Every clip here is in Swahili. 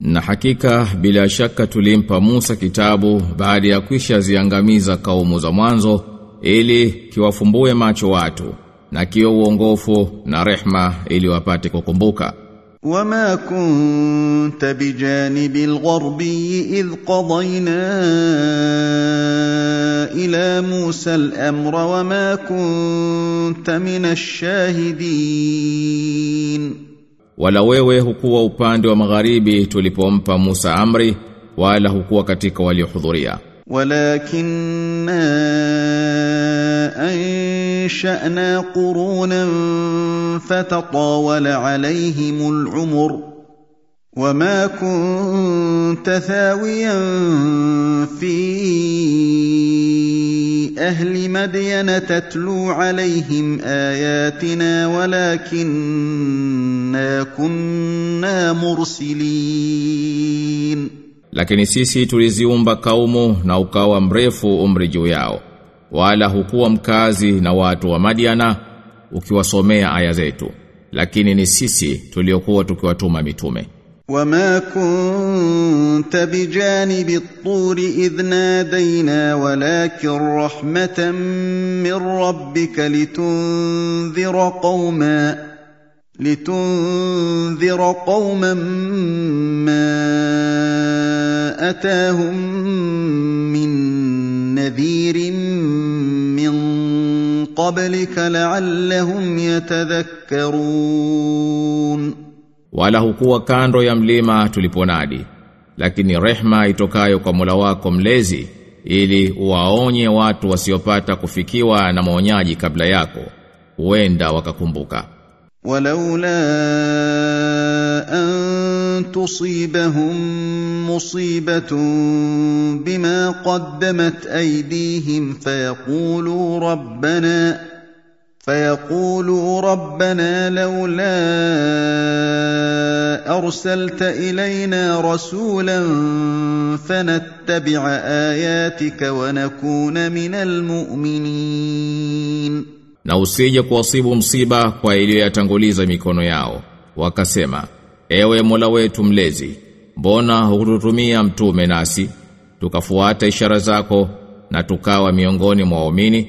Na hakika bila shaka tulimpa Musa kitabu baada ya kwisha ziangamiza kaumu za mwanzo ili kiwafumbue macho watu na kio uongofu na rehma ili wapate kukumbuka. وما كنت بجانب الغربي إذ قضينا إلى موسى الأمر وما كنت من الشاهدين Wala wewe hukuwa upande wa magharibi tulipompa Musa amri wala hukuwa katika waliohudhuria. ولكنا أنشأنا قرونا فتطاول عليهم العمر وما كنت ثاويا في أهل مدين تتلو عليهم آياتنا ولكنا كنا مرسلين Lakini sisi tuliziumba kaumu na ukawa mrefu umri juu yao. Wala hukuwa mkazi na watu wa Madiana ukiwasomea aya zetu. Lakini ni sisi tuliokuwa tukiwatuma mitume. وما كنت بجانب الطور إذ نادينا ولكن رحمة من ربك لتنذر قوما لتنذر قوما ما أتاهم من نذير من قبلك لعلهم يتذكرون wala hukuwa kando ya mlima tuliponadi. Lakini rehma itokayo kwa Mola wako mlezi ili uwaonye watu wasiopata kufikiwa na maonyaji kabla yako huenda wakakumbuka. Walaula an tusibahum musibatun bima qaddamat aydihim fayaqulu rabbana فيقولوا ربنا لولا أرسلت إلينا رسولا فنتبع آياتك ونكون من المؤمنين Na usije kuwasibu msiba kwa iliyoyatanguliza mikono yao. Wakasema, ewe Mola wetu mlezi, mbona hukututumia mtume nasi, tukafuata ishara zako na tukawa miongoni mwa waumini?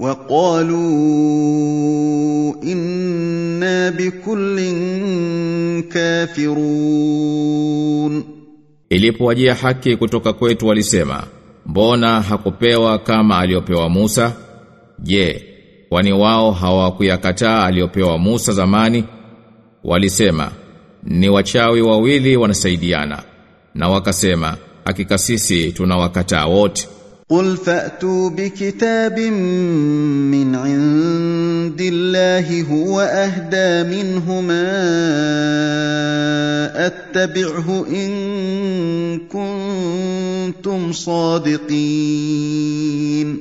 وقالوا إنا بكل كافرون Ilipowajia haki kutoka kwetu walisema, mbona hakupewa kama aliyopewa Musa? Je, kwani wao hawakuyakataa aliyopewa Musa zamani? Walisema, ni wachawi wawili wanasaidiana. Na wakasema, hakika sisi tunawakataa wote. قل فأتوا بكتاب من عند الله هو أهدى منهما أتبعه إن كنتم صادقين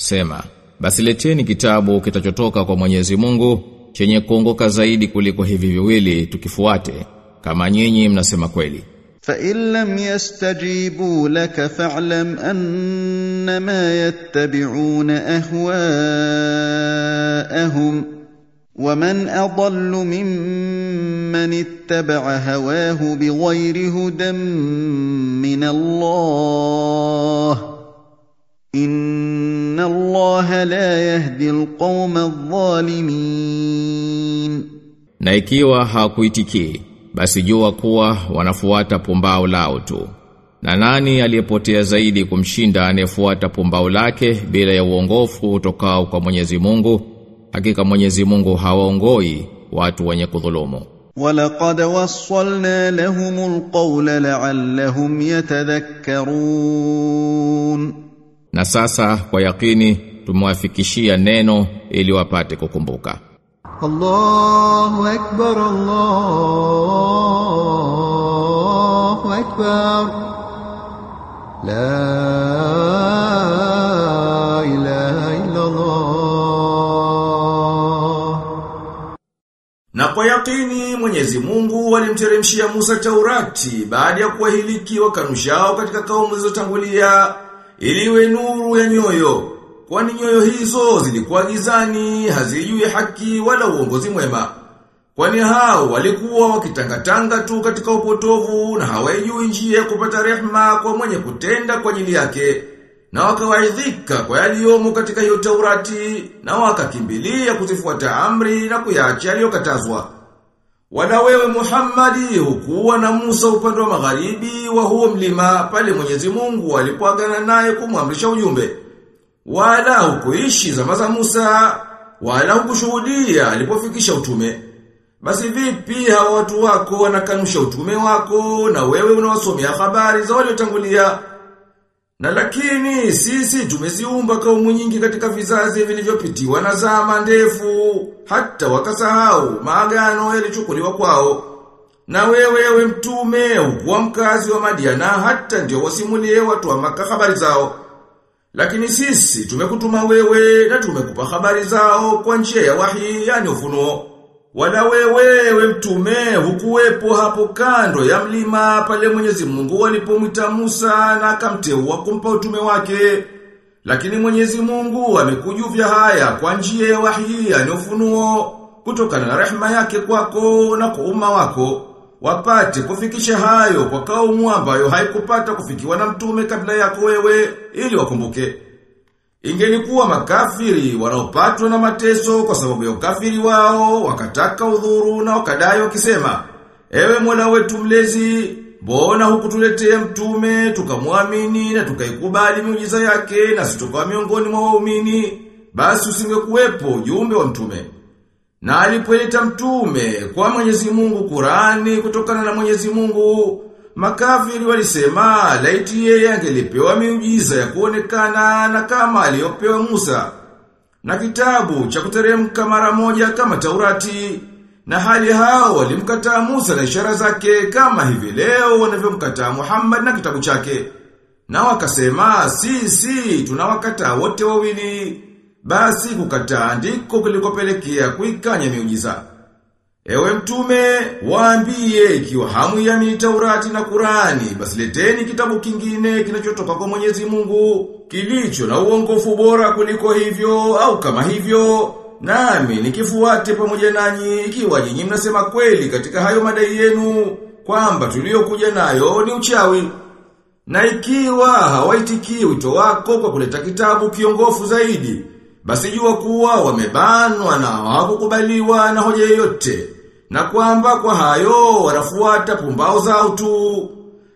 Sema, basi leteni kitabu kitachotoka kwa Mwenyezi Mungu chenye kuongoka zaidi kuliko hivi viwili tukifuate kama nyinyi mnasema kweli. فإن لم يستجيبوا لك فاعلم أنما يتبعون أهواءهم ومن أضل ممن اتبع هواه بغير هدى من الله إن الله لا يهدي القوم الظالمين Na ikiwa basi jua kuwa wanafuata pumbao lao tu. Na nani aliyepotea zaidi kumshinda anayefuata pumbao lake bila ya uongofu utokao kwa Mwenyezi Mungu? Hakika Mwenyezi Mungu hawaongoi watu wenye kudhulumu. ولقد وصلنا لهم القول لعلهم يتذكرون Na sasa kwa yakini tumewafikishia neno ili wapate kukumbuka. الله أكبر الله أكبر لا إله إلا الله Na kwa yakini Mwenyezi Mungu alimteremshia Musa Taurati baada ya kuwahiliki wakanushao katika kaumu zilizotangulia ili iwe nuru ya nyoyo. Kwani nyoyo hizo zilikuwa gizani, hazijui haki wala uongozi mwema. Kwani hao walikuwa wakitangatanga tu katika upotovu na hawajui njia ya kupata rehema kwa mwenye kutenda kwa ajili yake. Na wakawaidhika kwa yaliyomo katika hiyo Taurati na wakakimbilia kuzifuata amri na kuyaacha yaliyokatazwa. Wala wewe Muhammadi hukuwa na Musa upande wa magharibi wa huo mlima pale Mwenyezi Mungu alipoagana naye kumwamrisha ujumbe. Wala hukuishi zama za Musa, wala hukushuhudia alipofikisha utume. Basi vipi hawa watu wako wanakanusha utume wako na wewe unawasomea habari za waliotangulia? Na lakini sisi tumeziumba kaumu nyingi katika vizazi vilivyopitiwa na zama ndefu hata wakasahau maagano yalichukuliwa kwao. Na wewe wewe mtume ukuwa mkazi wa Madiana hata ndio wasimulie watu wa maka habari zao. Lakini sisi tumekutuma wewe na tumekupa habari zao kwa njia ya wahi yani ufunuo. Wala wewe we mtume hukuwepo hapo kando ya mlima pale Mwenyezi Mungu alipomwita Musa na akamteua kumpa utume wake. Lakini Mwenyezi Mungu amekujuvya haya kwa njia ya wahi yani ufunuo kutokana na rehema yake kwako na kwa umma wako wapate kufikisha hayo kwa kaumu ambayo haikupata kufikiwa na mtume kabla yako wewe ili wakumbuke. Ingelikuwa makafiri wanaopatwa na mateso kwa sababu ya ukafiri wao, wakataka udhuru na wakadai wakisema, Ewe Mola wetu mlezi, mbona hukutuletea mtume, tukamwamini na tukaikubali miujiza yake na situkawa miongoni mwa waumini, basi usingekuwepo ujumbe wa mtume. Na alipoleta mtume kwa Mwenyezi Mungu Qurani kutokana na Mwenyezi Mungu, makafiri walisema laiti yeye angelipewa miujiza ya kuonekana na kama aliyopewa Musa. Na kitabu cha kuteremka mara moja kama Taurati. Na hali hao walimkataa Musa na ishara zake kama hivi leo wanavyomkataa Muhammad na kitabu chake. Na wakasema sisi tunawakataa wote wawili. Basi kukataa ndiko kulikopelekea kuikanya miujiza. Ewe mtume, waambie ikiwa hamu ya Taurati na Kurani, basi leteni kitabu kingine kinachotoka kwa Mwenyezi Mungu, kilicho na uongofu bora kuliko hivyo au kama hivyo, nami nikifuate pamoja nanyi ikiwa nyinyi mnasema kweli katika hayo madai yenu kwamba tuliyokuja nayo ni uchawi. Na ikiwa hawaitikii wito wako kwa kuleta kitabu kiongofu zaidi, basi jua kuwa wamebanwa na hawakukubaliwa na hoja yoyote na kwamba kwa hayo wanafuata pumbao zao tu.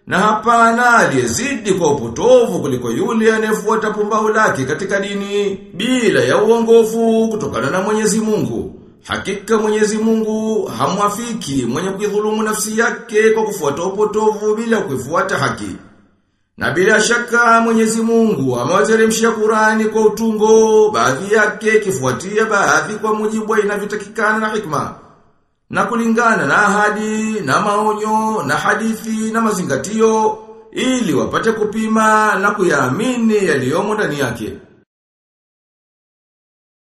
Na hapana aliyezidi kwa upotovu kuliko yule anayefuata pumbao lake katika dini bila ya uongofu kutokana na Mwenyezi Mungu. Hakika Mwenyezi Mungu hamwafiki mwenye kuidhulumu nafsi yake kwa kufuata upotovu bila kuifuata haki na bila shaka Mwenyezi Mungu amewateremshia Qurani kwa utungo, baadhi yake kifuatia baadhi kwa mujibu wa inavyotakikana na hikma. Na kulingana na ahadi, na maonyo, na hadithi, na mazingatio, ili wapate kupima na kuyaamini yaliyomo ndani yake.